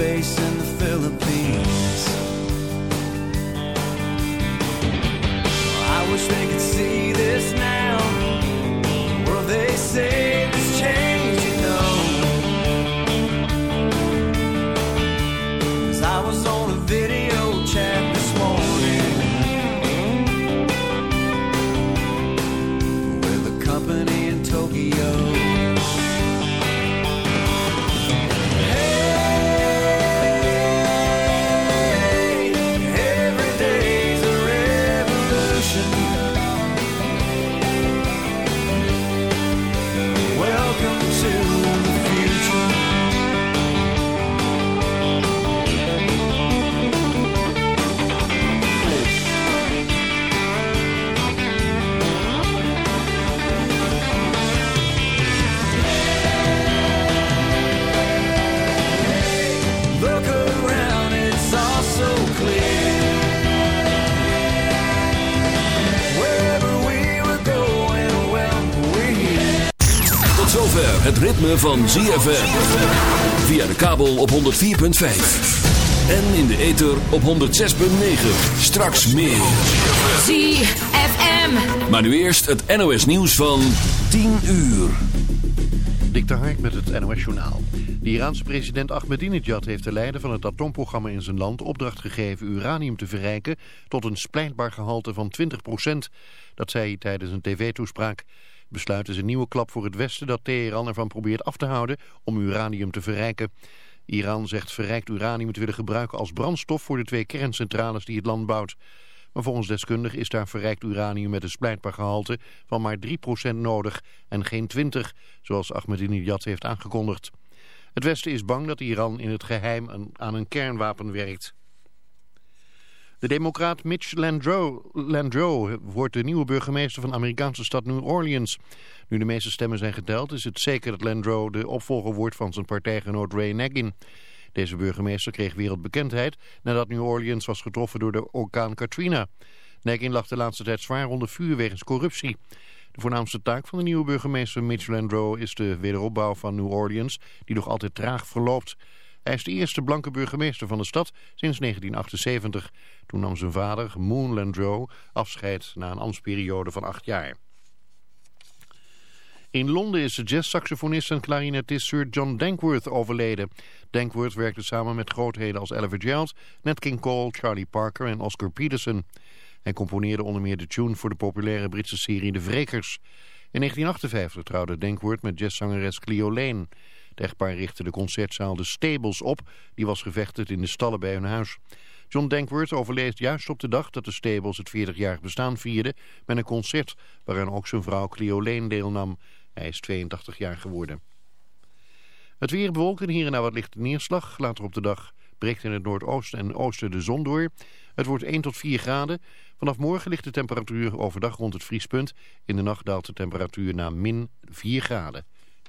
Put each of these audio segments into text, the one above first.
base in the Philippines. Van ZFM. Via de kabel op 104.5. En in de ether op 106.9. Straks meer. ZFM. Maar nu eerst het NOS nieuws van 10 uur. Dik de Hark met het NOS Journaal. De Iraanse president Ahmadinejad heeft de leider van het atoomprogramma in zijn land opdracht gegeven uranium te verrijken tot een splijtbaar gehalte van 20%. Dat zei hij tijdens een tv-toespraak. Besluit is een nieuwe klap voor het Westen dat Teheran ervan probeert af te houden om uranium te verrijken. Iran zegt verrijkt uranium te willen gebruiken als brandstof voor de twee kerncentrales die het land bouwt. Maar volgens deskundigen is daar verrijkt uranium met een splijtbaar gehalte van maar 3% nodig en geen 20, zoals Ahmadinejad heeft aangekondigd. Het Westen is bang dat Iran in het geheim aan een kernwapen werkt. De democraat Mitch Landrieu wordt de nieuwe burgemeester van de Amerikaanse stad New Orleans. Nu de meeste stemmen zijn geteld is het zeker dat Landrieu de opvolger wordt van zijn partijgenoot Ray Nagin. Deze burgemeester kreeg wereldbekendheid nadat New Orleans was getroffen door de orkaan Katrina. Nagin lag de laatste tijd zwaar onder vuur wegens corruptie. De voornaamste taak van de nieuwe burgemeester Mitch Landrieu is de wederopbouw van New Orleans, die nog altijd traag verloopt. Hij is de eerste blanke burgemeester van de stad sinds 1978. Toen nam zijn vader, Moon Landrieu, afscheid na een ambtsperiode van acht jaar. In Londen is de jazzsaxofonist en klarinetist Sir John Dankworth overleden. Dankworth werkte samen met grootheden als Ella Fitzgerald, Nat King Cole, Charlie Parker en Oscar Peterson. Hij componeerde onder meer de tune voor de populaire Britse serie De Vrekers. In 1958 trouwde Dankworth met jazzzangeres Cleo Lane. De echtpaar richtte de concertzaal De Stables op. Die was gevestigd in de stallen bij hun huis. John Dankworth overleed juist op de dag dat de Stables het 40-jarig bestaan vierde... met een concert waarin ook zijn vrouw Cleo deelnam. Hij is 82 jaar geworden. Het weer bewolkt en hier en daar wat lichte neerslag. Later op de dag breekt in het noordoosten en oosten de zon door. Het wordt 1 tot 4 graden. Vanaf morgen ligt de temperatuur overdag rond het vriespunt. In de nacht daalt de temperatuur naar min 4 graden.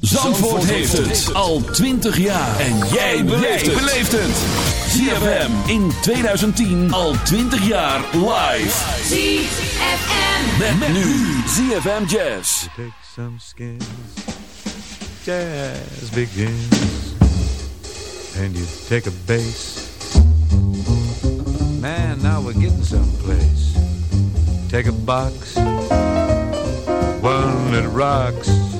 Zandvoort, heeft het. al 20 jaar. En jij beleeft het. ZFM in 2010 al 20 jaar live. ZFM. Met, met nu ZFM Jazz. Take some skins. Jazz begins. And you take a bass. Man, now we're getting someplace. Take a box. One that rocks.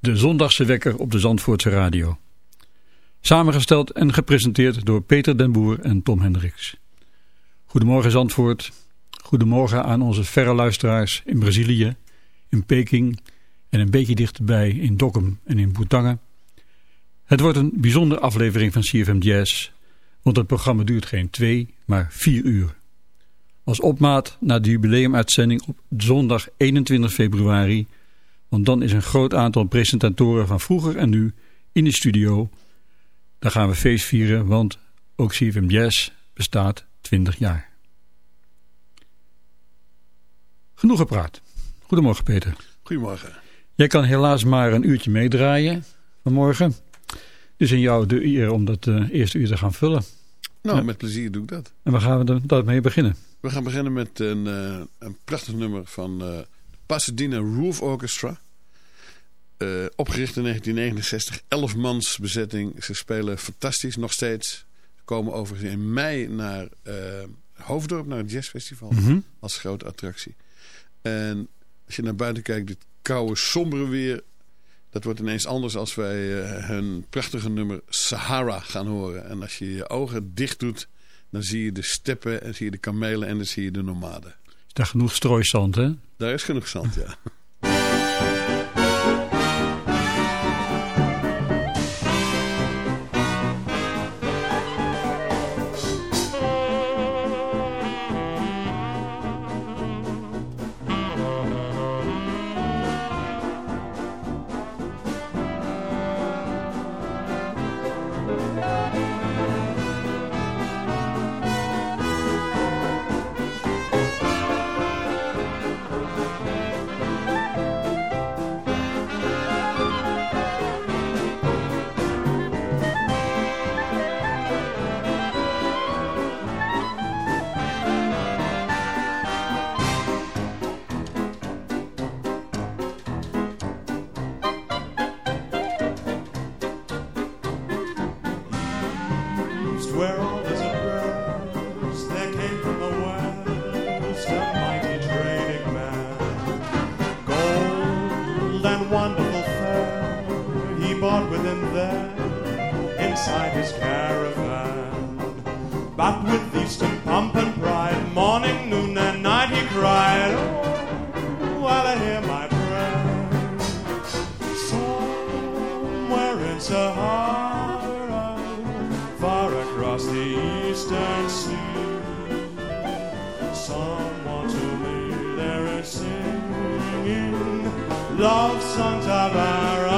De zondagse wekker op de Zandvoortse radio. Samengesteld en gepresenteerd door Peter den Boer en Tom Hendricks. Goedemorgen Zandvoort. Goedemorgen aan onze verre luisteraars in Brazilië, in Peking en een beetje dichterbij in Dokkum en in Boetangen. Het wordt een bijzondere aflevering van CFM Jazz, want het programma duurt geen twee, maar vier uur. Als opmaat naar de jubileumuitzending op zondag 21 februari, want dan is een groot aantal presentatoren van vroeger en nu in de studio. Daar gaan we feest vieren, want ook CFM Jazz bestaat 20 jaar. Genoeg gepraat. Goedemorgen Peter. Goedemorgen. Jij kan helaas maar een uurtje meedraaien vanmorgen. Dus in jou de eer om dat uh, eerste uur te gaan vullen. Nou, Ja. met plezier doe ik dat. En waar gaan we dan daarmee beginnen? We gaan beginnen met een, eh, een prachtig nummer van eh Pasadena Roof Orchestra. Eh, opgericht in 1969, 11 mans bezetting. Ze spelen fantastisch, nog steeds. Ze komen overigens in mei naar eh, Hoofddorp, naar het jazzfestival. Mhm. Als grote attractie. En als je naar buiten kijkt, dit koude, sombere weer... dat wordt ineens anders als wij eh, hun prachtige nummer Sahara gaan horen. En als je je ogen dicht doet, dan zie je de steppen... en zie je de kamelen en dan zie je de nomaden. Is daar genoeg strooizand, hè? Daar is genoeg zand, ja. love songs of Araby.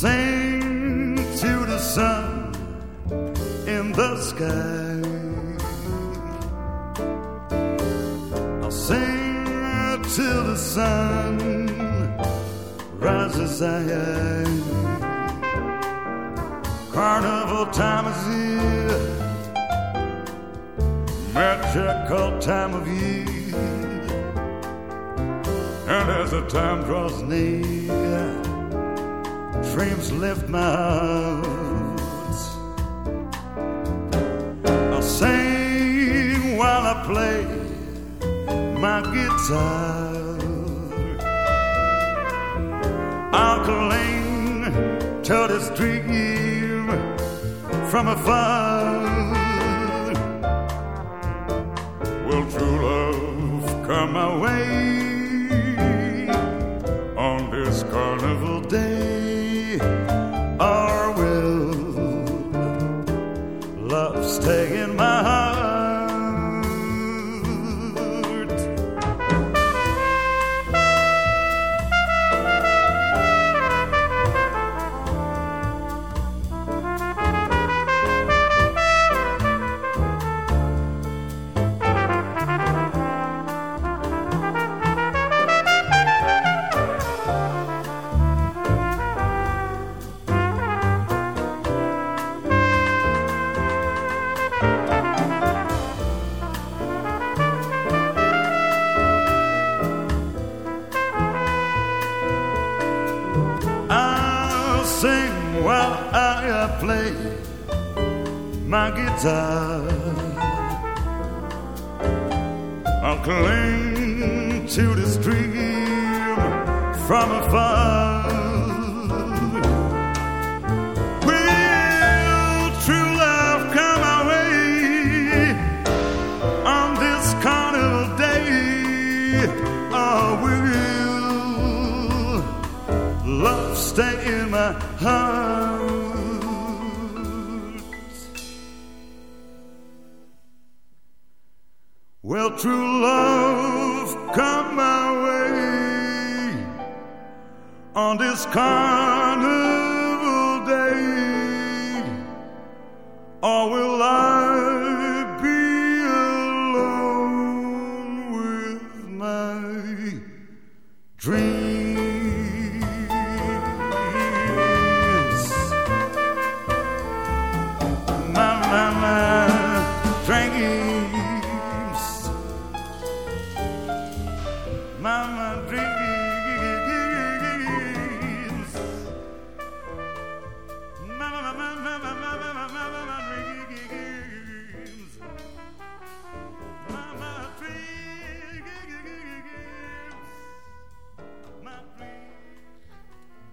Sing to the sun in the sky. Sun rises high. Carnival time is here, magical time of year. And as the time draws near, dreams lift my heart. I'll sing while I play my guitar. Dream from afar. Will true love come my way time.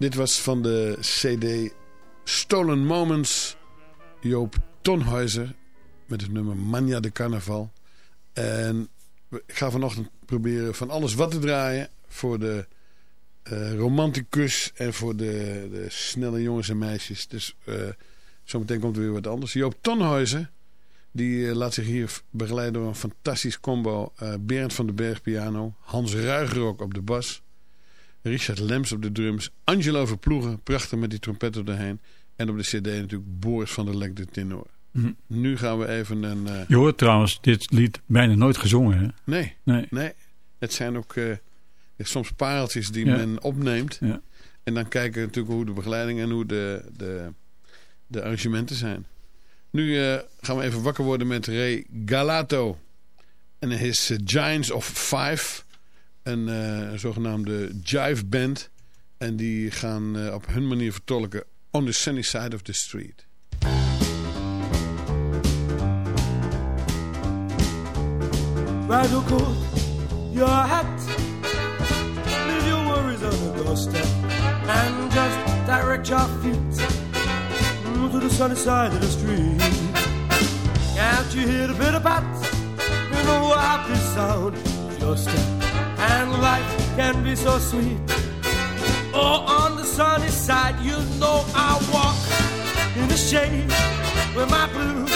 Dit was van de CD Stolen Moments. Joop Tonhuizer met het nummer Mania de Carnaval. En ik ga vanochtend proberen van alles wat te draaien voor de eh, romanticus en voor de, de snelle jongens en meisjes. Dus eh, zometeen komt er weer wat anders. Joop Tonhuizer, die eh, laat zich hier begeleiden door een fantastisch combo. Berend van den Berg piano, Hans Ruigerok op de bas... Richard Lems op de drums. Angelo Verploegen, prachtig met die trompetten erheen. En op de cd natuurlijk Boris van der Lek de tenor. Mhm. Nu gaan we even een... eh, Je hoort trouwens dit lied bijna nooit gezongen. Hè? Nee, Nee. nee. Het zijn ook eh, soms pareltjes die Ja. men opneemt. Ja. En dan kijken we natuurlijk hoe de begeleiding en hoe de, de, de arrangementen zijn. Nu eh, gaan we even wakker worden met Ray Galato. En his Giants of Five. Een eh, zogenaamde jive band. En die gaan eh, op hun manier vertolken On the Sunny Side of the Street. Ride your hat, leave your worries on the doorstep, and just direct your feet to the sunny side of the street. Can't you hear the bitter bat know a happy sound your step, and life can be so sweet. Oh, on the sunny side, you know I walk in the shade with my blues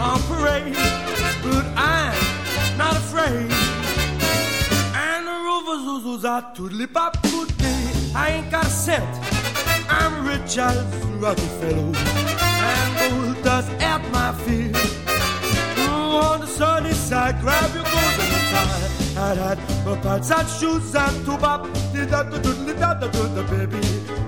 on parade, but I'm not afraid. And the rovers who's out to the bop I ain't got a cent. I'm rich as Rockefeller, and gold dust at my feet. On the sunny side, grab your golden tie. Hat, hat, my pants and shoes and to bop. Did that, do, do, da, da, do, da, baby.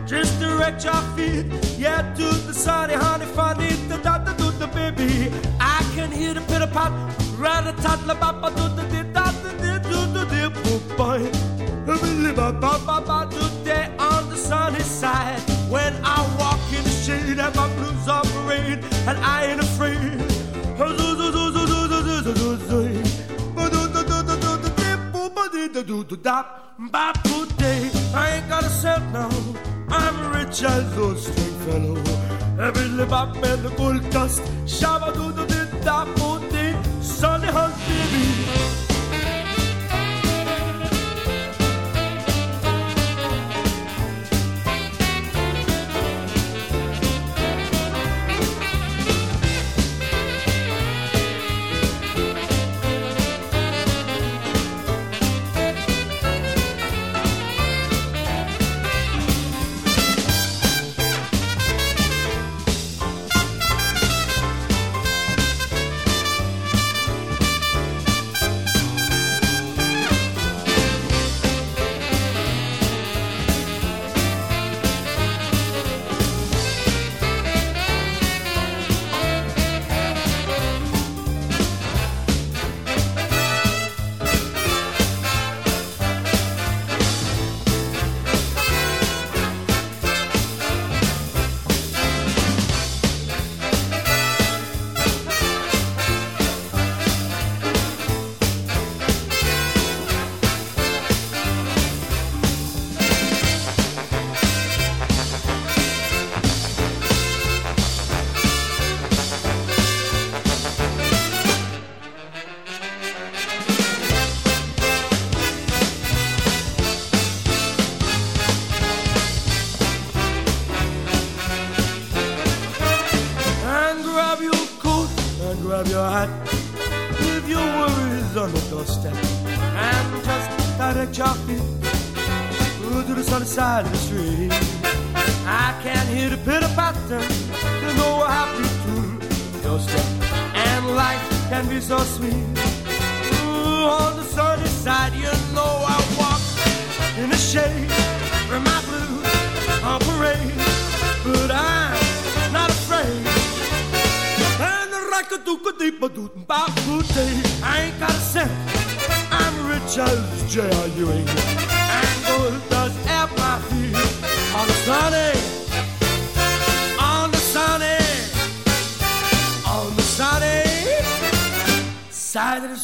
Just direct your feet, yeah, to the sunny, honey, funny, da, da, da, do, da, baby. I can hear the pitter pat, rat a tat, la, ba, ba, do, da, di, da, da, di, do, da, di, boop, boy. Ba, ba, ba, ba, do, day I ain't got a cent now. I'm rich as those straight fellow. Every lip up and the gold dust. Shabba do do do da bo day. Sunny hunt baby.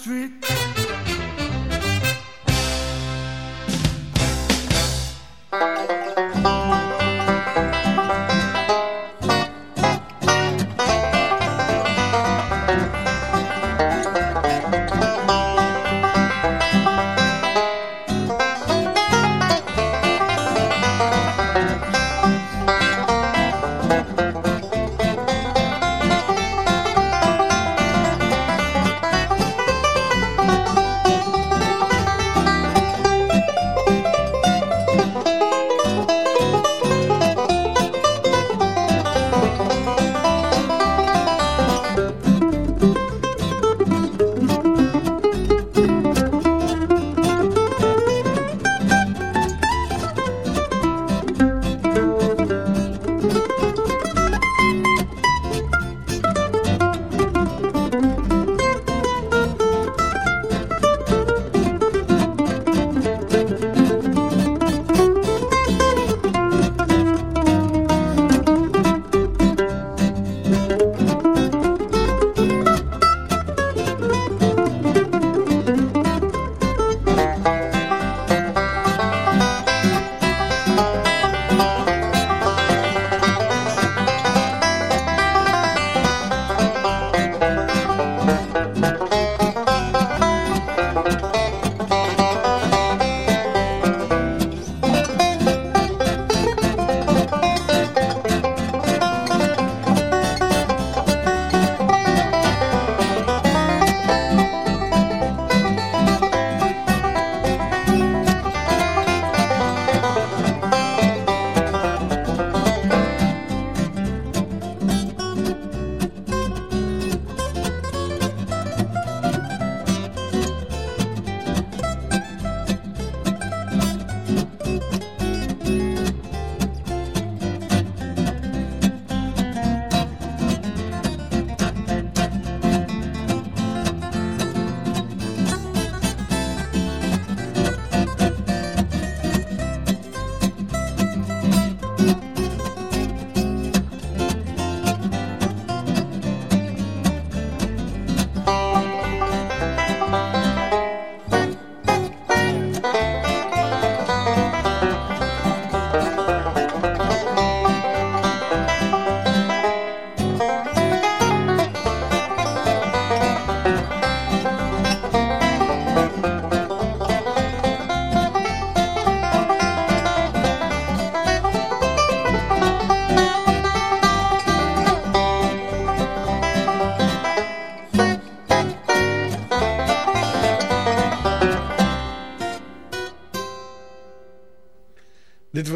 Street.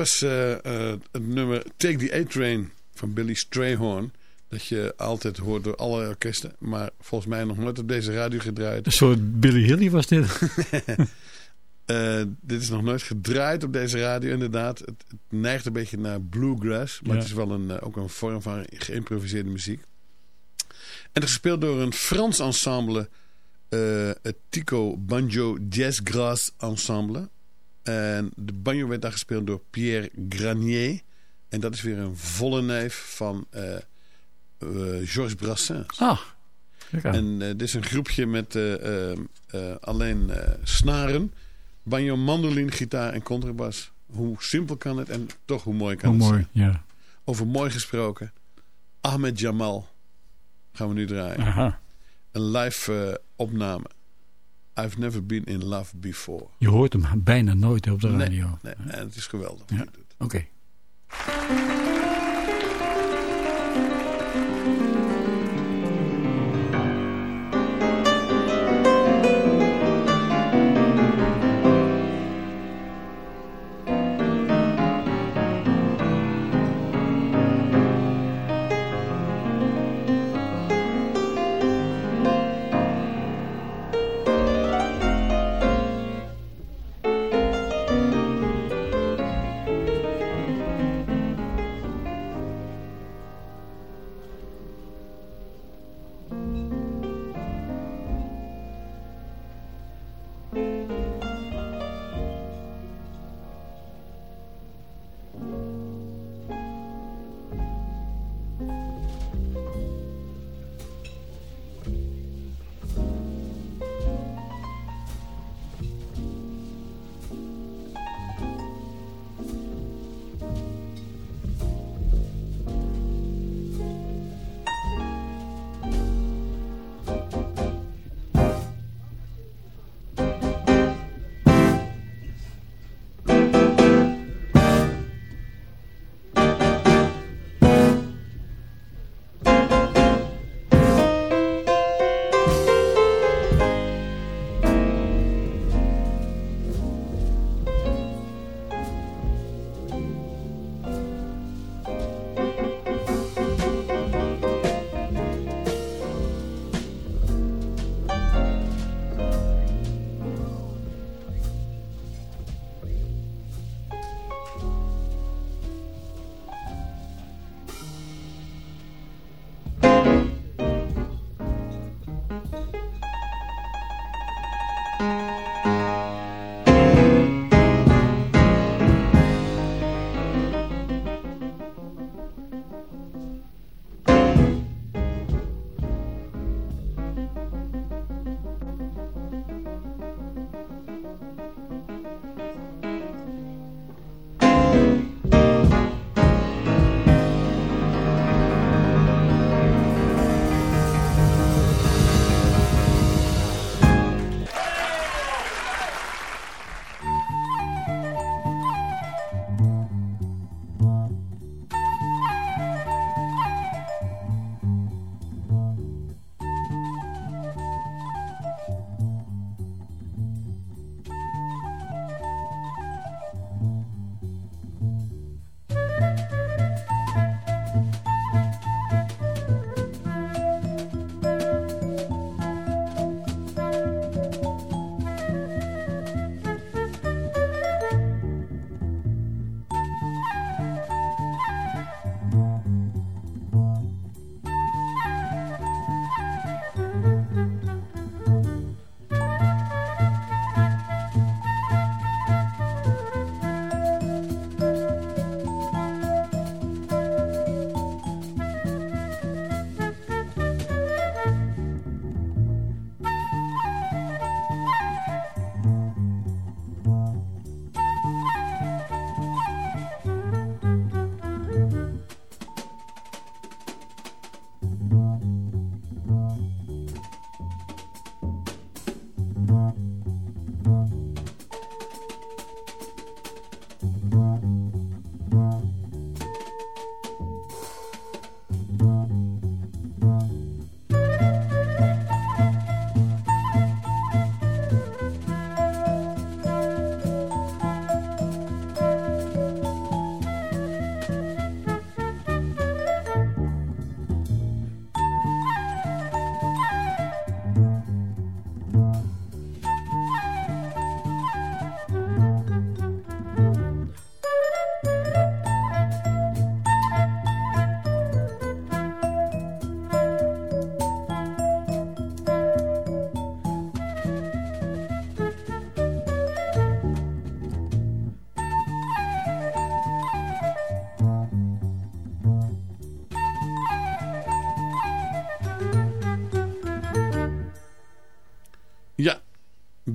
Was eh, het nummer Take the A-Train van Billy Strayhorn. Dat je altijd hoort door alle orkesten. Maar volgens mij nog nooit op deze radio gedraaid. Een soort Billy Hilly was dit. Eh, dit is nog nooit gedraaid op deze radio, inderdaad. Het, het neigt een beetje naar bluegrass. Maar Ja. het is wel een, ook een vorm van geïmproviseerde muziek. En het is gespeeld door een Frans ensemble. het Tico Banjo Jazz Grass Ensemble. En de banjo werd daar gespeeld door Pierre Granier. En dat is weer een volle neef van eh, eh, Georges Brassens. Ah. En eh, dit is een groepje met alleen snaren, banjo, mandolin, gitaar en contrabas. Hoe simpel kan het en toch hoe mooi kan Hoe het mooi, zijn. ja. Over mooi gesproken. Ahmed Jamal gaan we nu draaien. Aha. Een live opname. I've never been in love before. Je hoort hem bijna nooit op de Nee, radio. nee, en het is geweldig. Ja. Oké. Ja,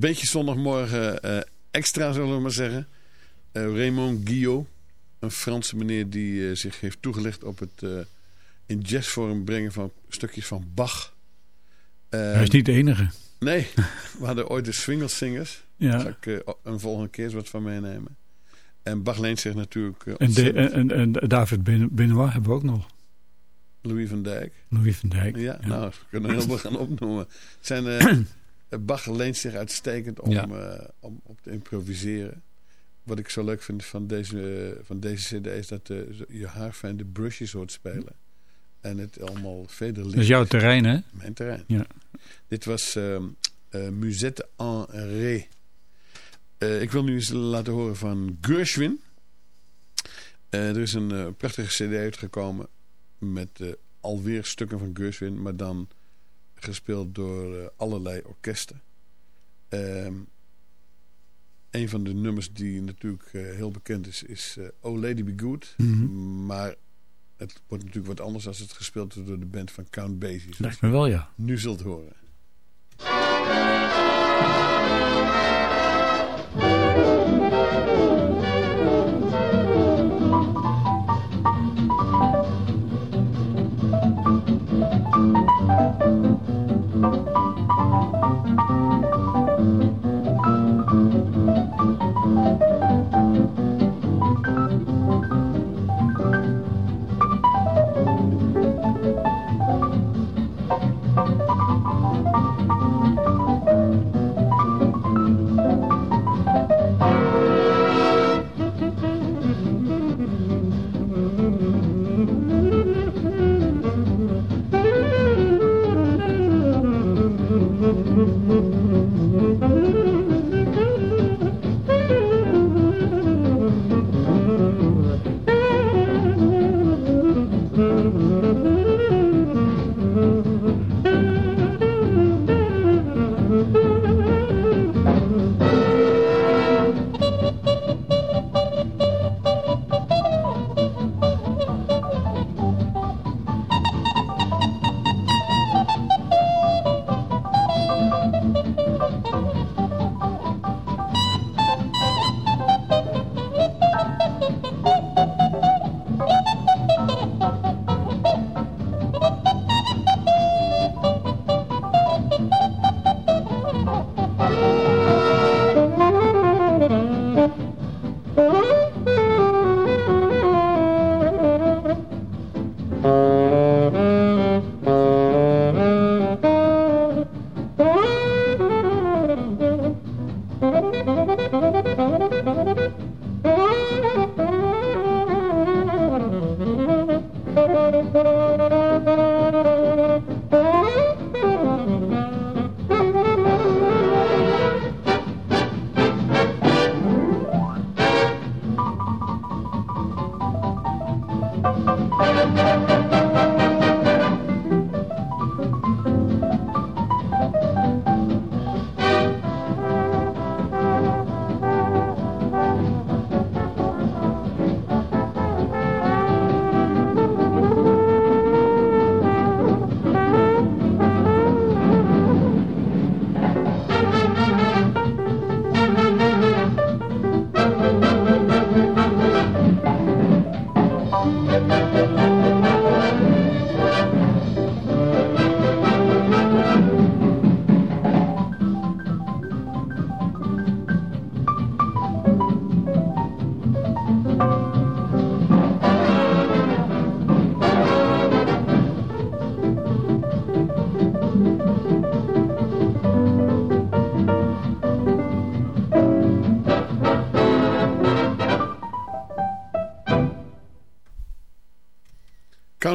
beetje zondagmorgen eh, extra zullen we maar zeggen. Eh, Raymond Guillot, een Franse meneer die eh, zich heeft toegelegd op het in jazzvorm brengen van stukjes van Bach. Hij is niet de enige. Nee, we hadden ooit de Swingelsingers. Ja. Daar zal ik een volgende keer eens wat van meenemen. En Bach leent zich natuurlijk En, de, ontzettend- en, en, en David Ben- Benoit hebben we ook nog. Louis van Dijk. Louis van Dijk. Ja, nou, we kunnen heel veel gaan opnoemen. Het Zijn, Bach leent zich uitstekend om, Ja. eh, om op te improviseren. Wat ik zo leuk vind van deze, van deze cd is dat eh, je haar fijn de brushes hoort spelen. En het allemaal verder Dat is jouw terrein, hè? Mijn terrein. Ja. Dit was ehm eh, Musette en Ré. Ik wil nu eens laten horen van Gershwin. Er is een prachtige cd uitgekomen met alweer stukken van Gershwin, maar dan gespeeld door eh, allerlei orkesten. Ehm, een van de nummers die natuurlijk eh, heel bekend is, is eh, Oh Lady Be Good. Mhm. Maar het wordt natuurlijk wat anders als het gespeeld wordt door de band van Count Basie. Lijkt me wel, ja. Nu zult horen.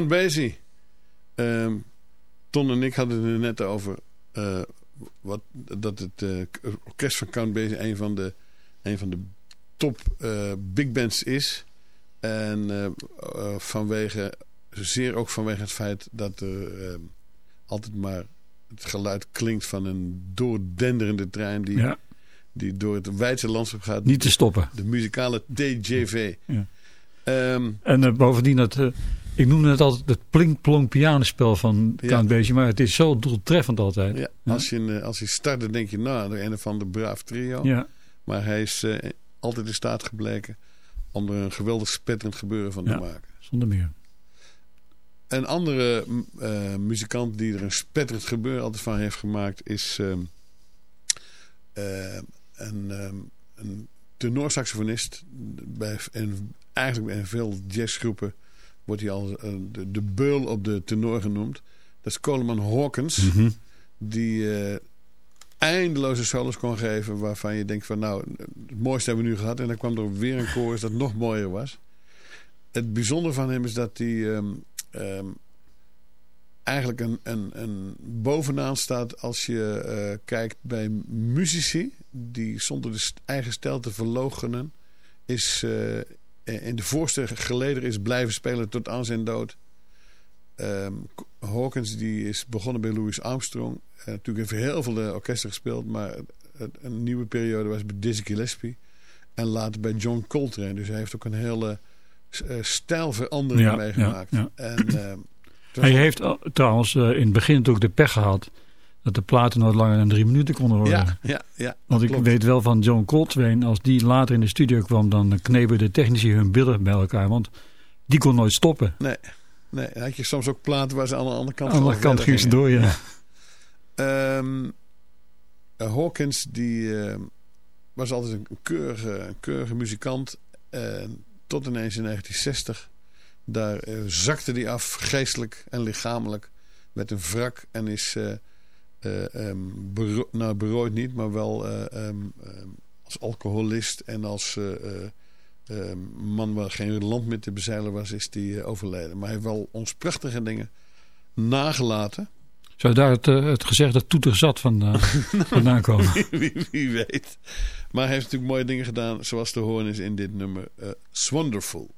Count Basie. Ehm, Ton en ik hadden het er net over eh, wat, dat het eh, orkest van Count Basie een van de, een van de top eh, big bands is. En eh, eh, vanwege, zeer ook vanwege het feit dat er eh, altijd maar het geluid klinkt van een doordenderende trein die, Ja. die door het wijdse landschap gaat. Niet te stoppen. De muzikale TJV. Ja. Ehm, En bovendien, dat, eh, Ik noemde het altijd het plink-plonk pianospel van Ja. Count Basie, maar het is zo doeltreffend altijd. Ja, als, je, eh, als hij start, dan denk je, nou, de een of andere braaf trio. Ja. Maar hij is eh, altijd in staat gebleken om er een geweldig spetterend gebeuren van Ja. te maken. Zonder meer. Een andere m, eh, muzikant die er een spetterend gebeuren altijd van heeft gemaakt is ehm, eh, een, ehm, een tenorsaxofonist. Bij, en eigenlijk in veel jazzgroepen wordt hij al eh, de, de beul op de tenor genoemd. Dat is Coleman Hawkins. Mhm. Die eh, eindeloze solos kon geven waarvan je denkt van nou, het mooiste hebben we nu gehad. En dan kwam er weer een chorus dat nog mooier was. Het bijzondere van hem is dat hij ehm, ehm, eigenlijk een, een, een bovenaan staat als je eh, kijkt bij muzici die zonder de eigen stijl te verloochenen is in de voorste geleder is blijven spelen tot aan zijn dood. Ehm, Hawkins die is begonnen bij Louis Armstrong. Eh, natuurlijk heeft hij heel veel eh, orkesten gespeeld, maar het- het- een nieuwe periode was bij Dizzy Gillespie. En later bij John Coltrane. Dus hij heeft ook een hele eh, stijlverandering Ja, meegemaakt. ja, En, was- Hij heeft al- trouwens eh, in het begin natuurlijk de pech gehad dat de platen nooit langer dan drie minuten konden worden. ja, ja, ja, Want ik klopt. weet wel van John Coltrane, als die later in de studio kwam, dan knepen de technici hun billen bij elkaar. Want die kon nooit stoppen. Nee, nee, dan had je soms ook platen waar ze aan de andere kant Aan de andere kant ging ze door, ja. Ehm, eh, Hawkins die, ehm, was altijd een keurige, een keurige muzikant. En tot ineens in 1960. Daar eh, zakte hij af, geestelijk en lichamelijk. Met een wrak en is ehm, bero- nou, berooid niet, maar wel eh, ehm, ehm, als alcoholist en als eh, man waar geen land meer te bezeilen was, is die overleden. Maar hij heeft wel ons prachtige dingen nagelaten. Zou daar het, het gezegde toeter zat van, eh, vandaan komen? wie, wie weet. Maar hij heeft natuurlijk mooie dingen gedaan, zoals te horen is in dit nummer. eh Swonderful.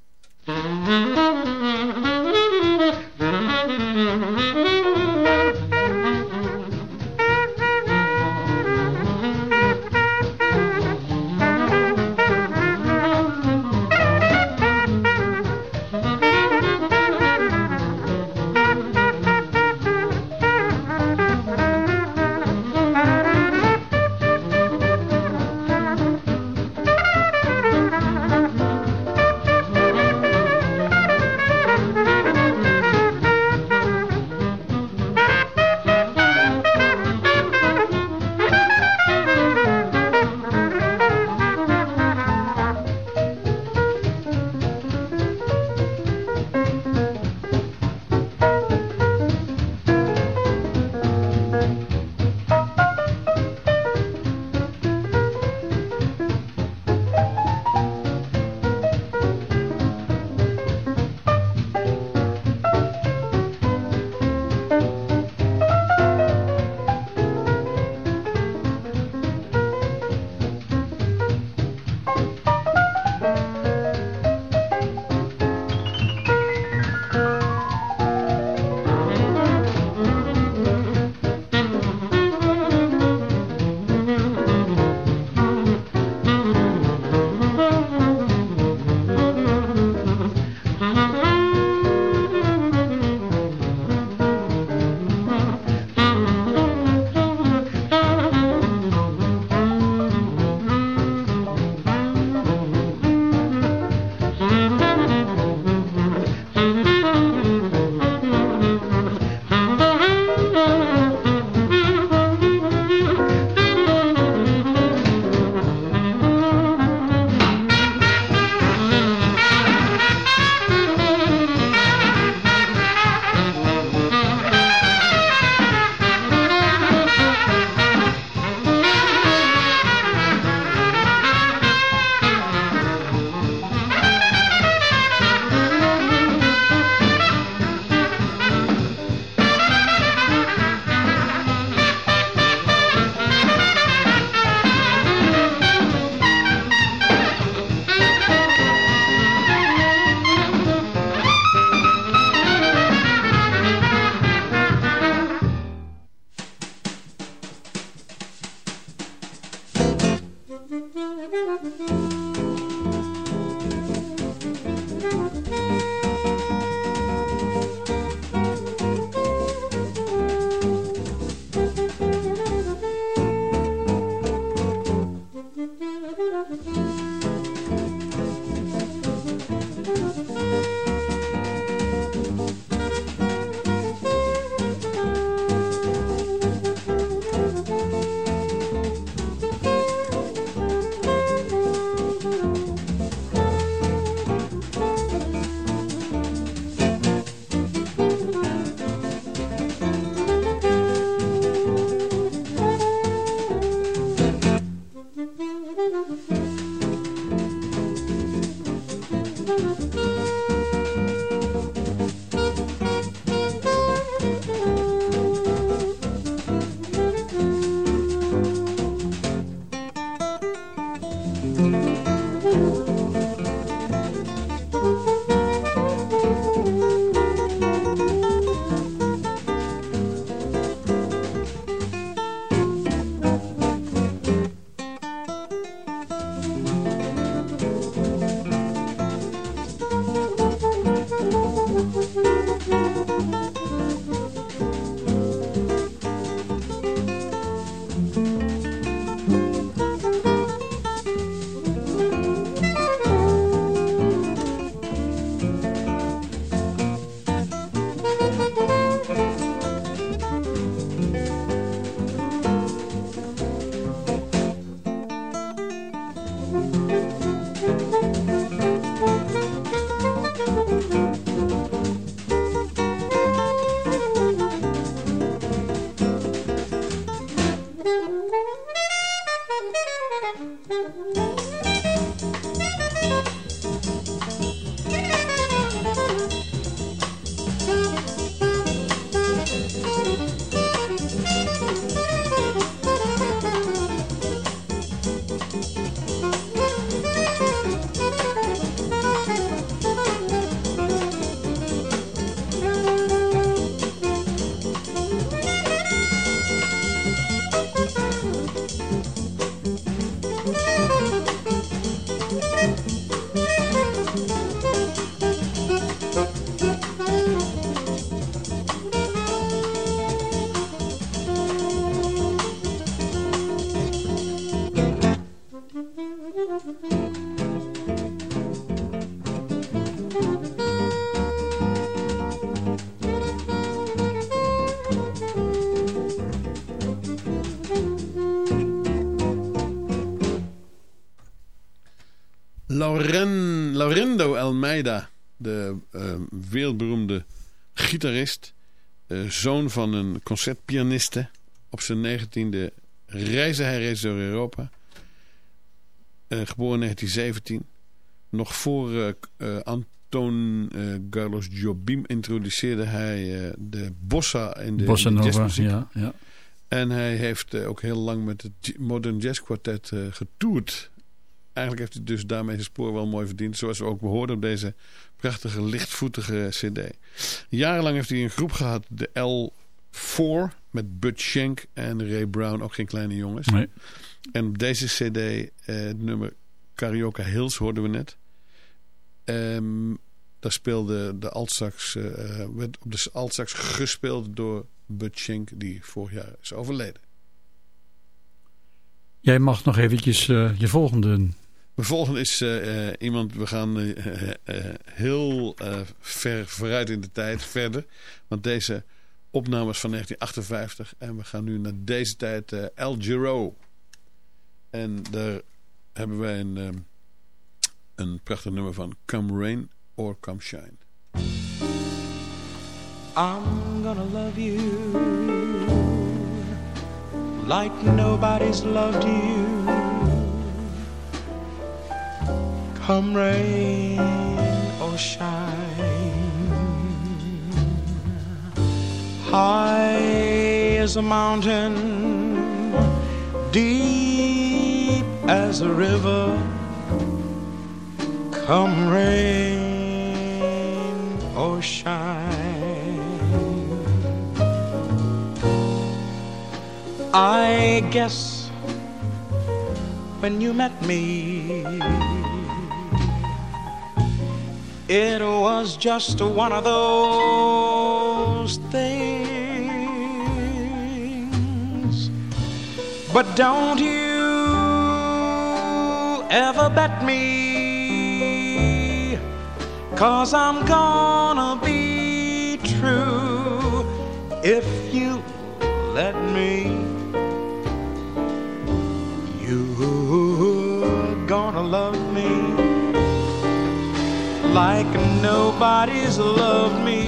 Lauren, Laurindo Almeida, de uh, wereldberoemde gitarist, uh, zoon van een concertpianiste. Op zijn negentiende reisde hij reeds door Europa. Uh, geboren in 1917. Nog voor Anton Carlos Jobim introduceerde hij de bossa in de, bossa in de nova, jazzmuziek. ja, ja. En hij heeft ook heel lang met het Modern Jazz Quartet getoerd eigenlijk heeft hij dus daarmee zijn spoor wel mooi verdiend. Zoals we ook behoorden op deze prachtige, lichtvoetige cd. Jarenlang heeft hij een groep gehad, de L4, met Bud Schenk en Ray Brown, ook geen kleine jongens. Nee. En op deze cd, eh, het nummer Carioca Hills hoorden we net. Um, daar speelde de altsax, uh, werd op de altsax gespeeld door Bud Schenk, die vorig jaar is overleden. Jij mag nog eventjes uh, je volgende de volgende is uh, uh, iemand, we gaan uh, heel ver vooruit in de tijd verder. Want deze opname is van 1958 en we gaan nu naar deze tijd El Giro. En daar hebben wij een, een prachtig nummer van Come Rain or Come Shine. I'm gonna love you like nobody's loved you. Come rain or shine. High as a mountain, deep as a river, come rain or shine. I guess when you met me it was just one of those things. But don't you ever bet me, cause I'm gonna be true if like nobody's loved me.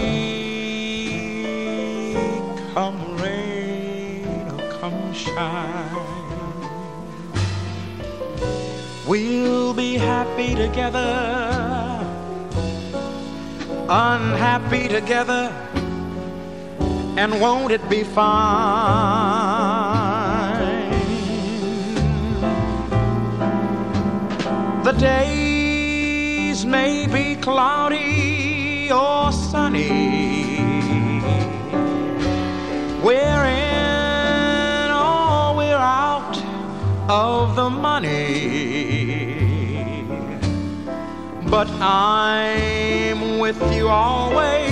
Come rain or come shine, we'll be happy together, unhappy together, and won't it be fine? The day may be cloudy or sunny. We're in or we're out of the money. But I'm with you always.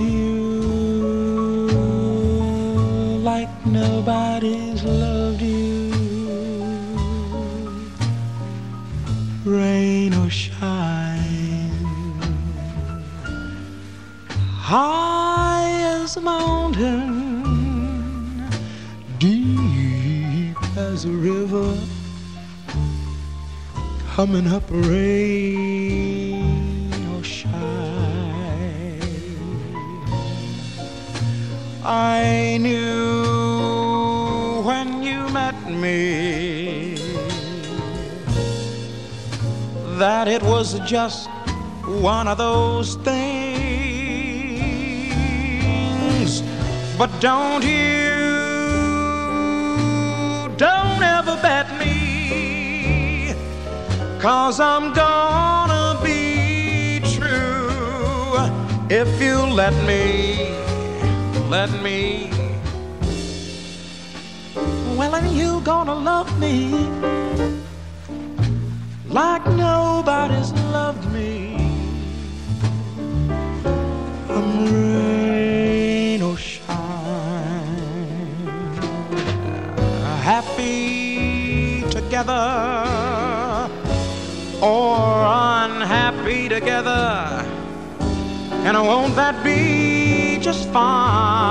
You like nobody's loved you. Rain or shine, high as a mountain, deep as a river, coming up rain just one of those things. But don't you, don't ever bet me, cause I'm gonna be true if you let me let me. Well, and you gonna love me like nobody's rain or shine, happy together or unhappy together. And won't that be just fine?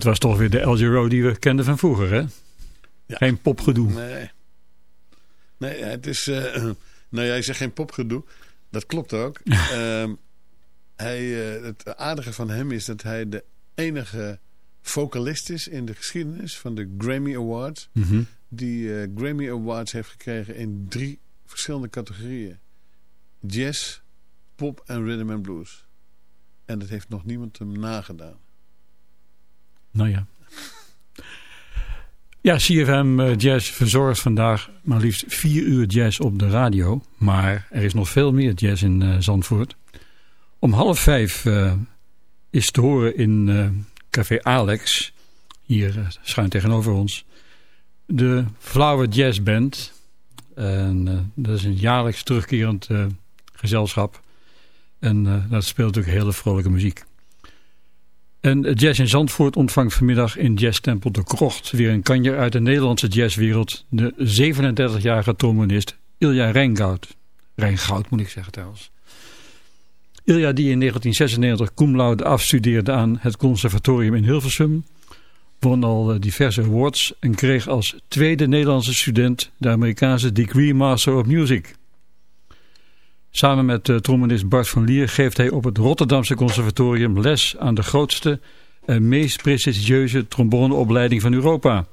Dat was toch weer de El Giro die we kenden van vroeger, hè? Geen popgedoe. Nee. Nee, het is... eh nou, jij zegt geen popgedoe. Dat klopt ook. Ehm, hij, eh, het aardige van hem is dat hij de enige vocalist is in de geschiedenis van de Grammy Awards. Mhm. Die eh, Grammy Awards heeft gekregen in drie verschillende categorieën. Jazz, pop en rhythm and blues. En dat heeft nog niemand hem nagedaan. Nou ja. Ja, CFM eh, Jazz verzorgt vandaag maar liefst vier uur jazz op de radio. Maar er is nog veel meer jazz in eh, Zandvoort. Om half vijf eh, is te horen in Café Alex, hier schuin tegenover ons, de Flower Jazz Band. En dat is een jaarlijks terugkerend gezelschap. En dat speelt natuurlijk hele vrolijke muziek. En Jazz in Zandvoort ontvangt vanmiddag in Jazztempel de Krocht weer een kanjer uit de Nederlandse jazzwereld. De 37-jarige trombonist Ilja Rijngoud. Rijngoud moet ik zeggen trouwens. Ilja die in 1996 cum laude afstudeerde aan het conservatorium in Hilversum, won al eh, diverse awards en kreeg als tweede Nederlandse student de Amerikaanse Degree Master of Music. Samen met uh, trombonist Bart van Lier geeft hij op het Rotterdamse conservatorium les aan de grootste en meest prestigieuze tromboneopleiding van Europa.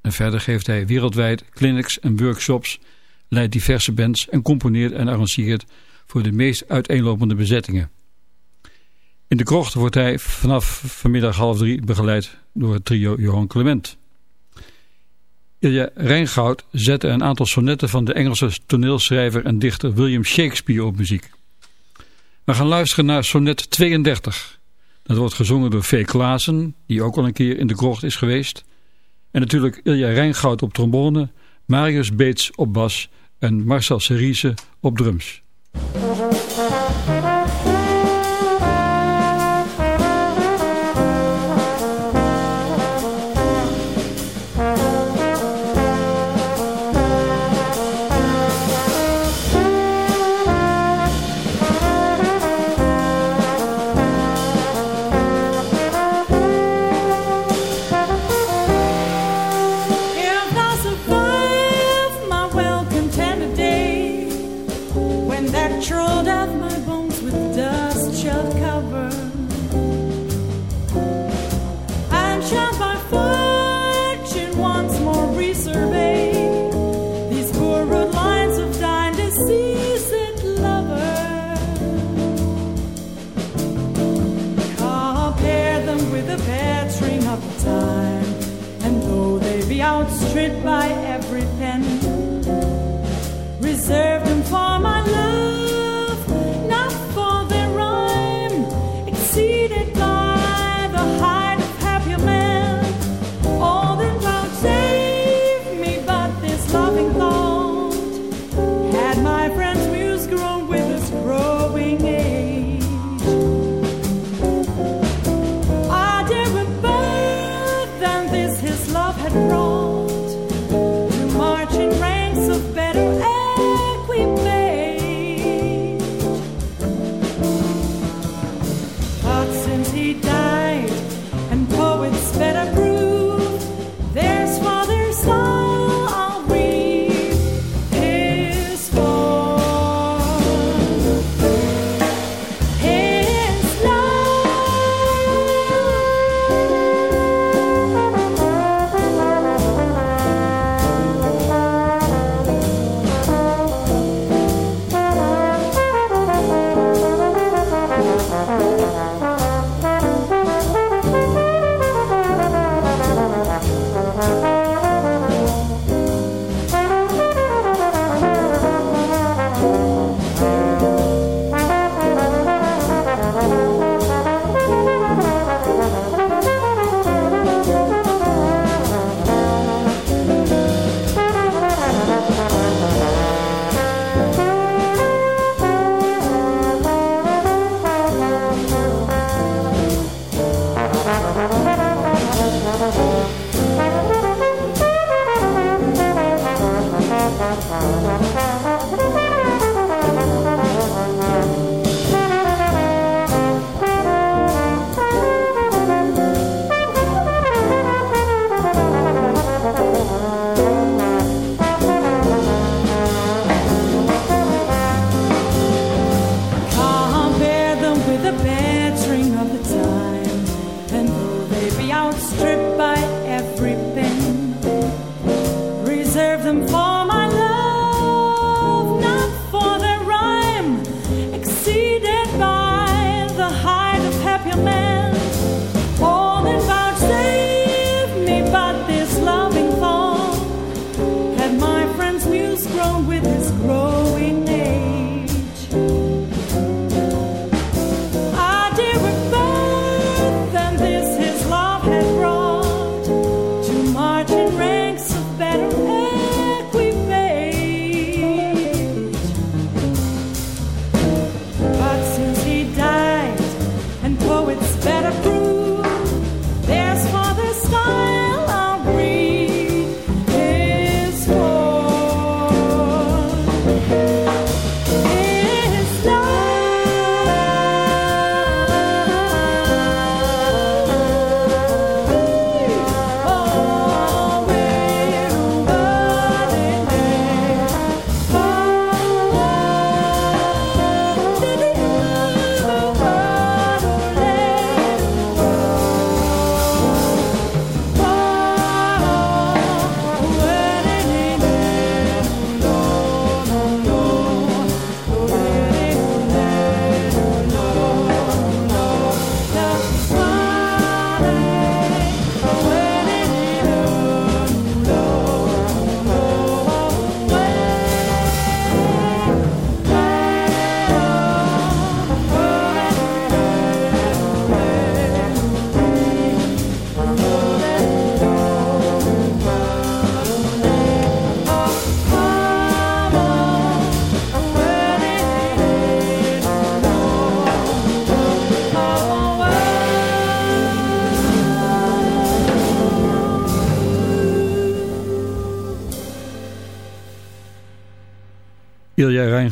En verder geeft hij wereldwijd clinics en workshops, leidt diverse bands en componeert en arrangeert voor de meest uiteenlopende bezettingen. In de krocht wordt hij vanaf vanmiddag half drie begeleid door het trio Johan Clement. Ilja Rijngoud zette een aantal sonnetten van de Engelse toneelschrijver en dichter William Shakespeare op muziek. We gaan luisteren naar sonnet 32. Dat wordt gezongen door V. Klaassen, die ook al een keer in de krocht is geweest. En natuurlijk Ilja Rijngoud op trombone, Marius Beets op bas en Marcel Cerise op drums. Outstripped by every pen,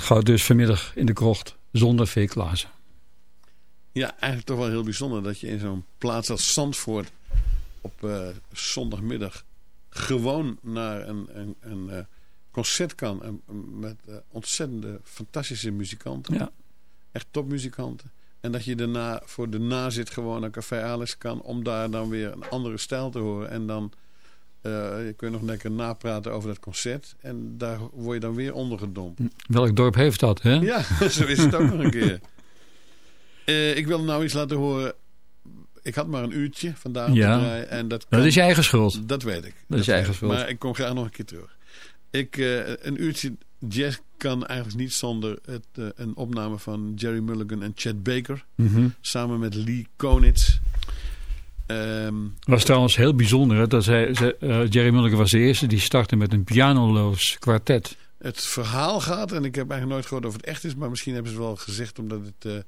Rijngoud dus vanmiddag in de krocht zonder V. Klaassen. Ja, eigenlijk toch wel heel bijzonder dat je in zo'n plaats als Zandvoort op uh, zondagmiddag gewoon naar een, een, een uh, concert kan. En, met uh, ontzettende fantastische muzikanten. Ja. Echt topmuzikanten. En dat je daarna voor de nazit gewoon naar Café Alice kan om daar dan weer een andere stijl te horen. En dan je kun je nog lekker napraten over dat concert. En daar word je dan weer ondergedompt. Welk dorp heeft dat, hè? Ja, zo is het ook nog een keer. Uh, ik wil nou iets laten horen. Ik had maar een uurtje vandaag ja. draaien. En dat, kan, dat is je eigen schuld. Dat weet ik. Dat, dat is je eigen schuld. Maar ik kom graag nog een keer terug. Ik, uh, een uurtje jazz kan eigenlijk niet zonder het, een opname van Jerry Mulligan en Chet Baker. Mm -hmm. Samen met Lee Konitz. Um, was trouwens heel bijzonder. Hè, dat zij, zij, Jerry Mulligan was de eerste die startte met een pianoloos kwartet. Het verhaal gaat, en ik heb eigenlijk nooit gehoord of het echt is. Maar misschien hebben ze wel gezegd omdat het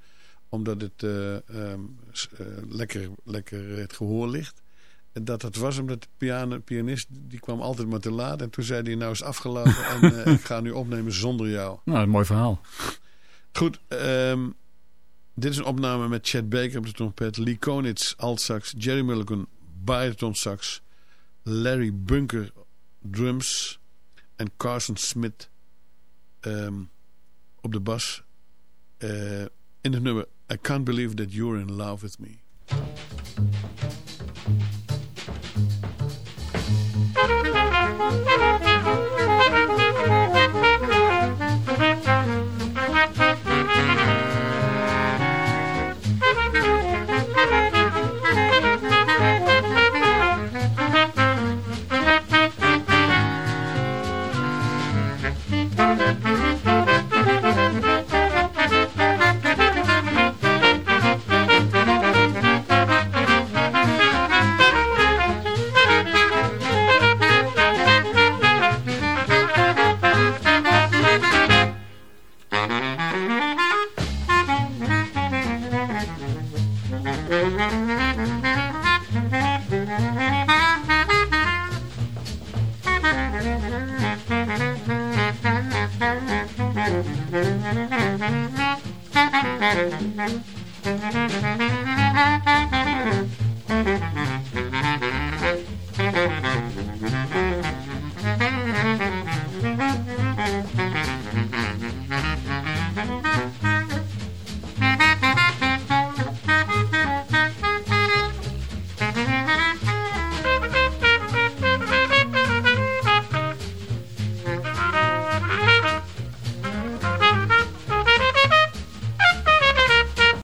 omdat het uh, um, uh, lekker, lekker het gehoor ligt. En dat het was omdat de piano, pianist, die kwam altijd maar te laat. En toen zei hij, nou is het afgelopen en ik ga nu opnemen zonder jou. Nou, een mooi verhaal. Goed, um, dit is een opname met Chet Baker op de trompet. Lee Konitz, altsax. Jerry Mulligan, bariton sax. Larry Bunker, drums. En Carson Smith um, op de bas. in het nummer I can't believe that you're in love with me.